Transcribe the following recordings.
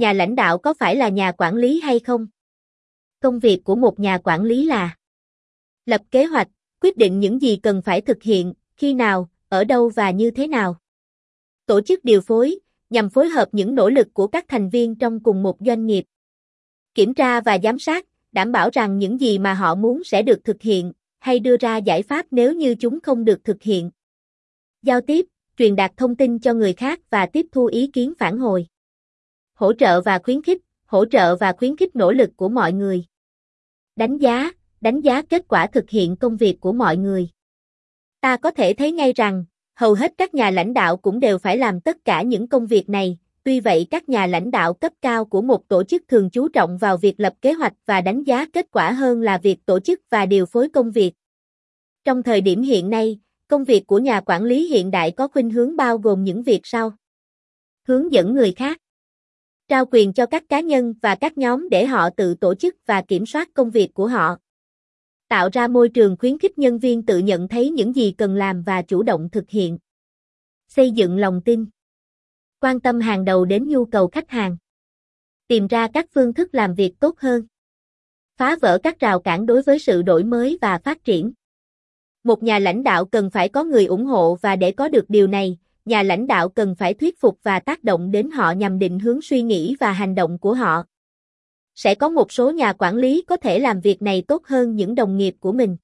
Nhà lãnh đạo có phải là nhà quản lý hay không? Công việc của một nhà quản lý là lập kế hoạch, quyết định những gì cần phải thực hiện, khi nào, ở đâu và như thế nào. Tổ chức điều phối, nhằm phối hợp những nỗ lực của các thành viên trong cùng một doanh nghiệp. Kiểm tra và giám sát, đảm bảo rằng những gì mà họ muốn sẽ được thực hiện, hay đưa ra giải pháp nếu như chúng không được thực hiện. Giao tiếp, truyền đạt thông tin cho người khác và tiếp thu ý kiến phản hồi. Hỗ trợ và khuyến khích, hỗ trợ và khuyến khích nỗ lực của mọi người. Đánh giá, đánh giá kết quả thực hiện công việc của mọi người. Ta có thể thấy ngay rằng, hầu hết các nhà lãnh đạo cũng đều phải làm tất cả những công việc này, tuy vậy các nhà lãnh đạo cấp cao của một tổ chức thường chú trọng vào việc lập kế hoạch và đánh giá kết quả hơn là việc tổ chức và điều phối công việc. Trong thời điểm hiện nay, công việc của nhà quản lý hiện đại có khuynh hướng bao gồm những việc sau. Hướng dẫn người khác. Trao quyền cho các cá nhân và các nhóm để họ tự tổ chức và kiểm soát công việc của họ. Tạo ra môi trường khuyến khích nhân viên tự nhận thấy những gì cần làm và chủ động thực hiện. Xây dựng lòng tin. Quan tâm hàng đầu đến nhu cầu khách hàng. Tìm ra các phương thức làm việc tốt hơn. Phá vỡ các rào cản đối với sự đổi mới và phát triển. Một nhà lãnh đạo cần phải có người ủng hộ và để có được điều này, nhà lãnh đạo cần phải thuyết phục và tác động đến họ nhằm định hướng suy nghĩ và hành động của họ. Sẽ có một số nhà quản lý có thể làm việc này tốt hơn những đồng nghiệp của mình.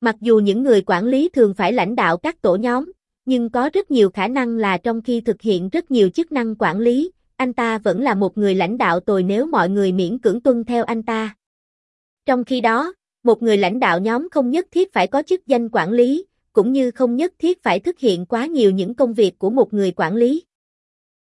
Mặc dù những người quản lý thường phải lãnh đạo các tổ nhóm, nhưng có rất nhiều khả năng là trong khi thực hiện rất nhiều chức năng quản lý, anh ta vẫn là một người lãnh đạo tồi nếu mọi người miễn cưỡng tuân theo anh ta. Trong khi đó, một người lãnh đạo nhóm không nhất thiết phải có chức danh quản lý, cũng như không nhất thiết phải thực hiện quá nhiều những công việc của một người quản lý.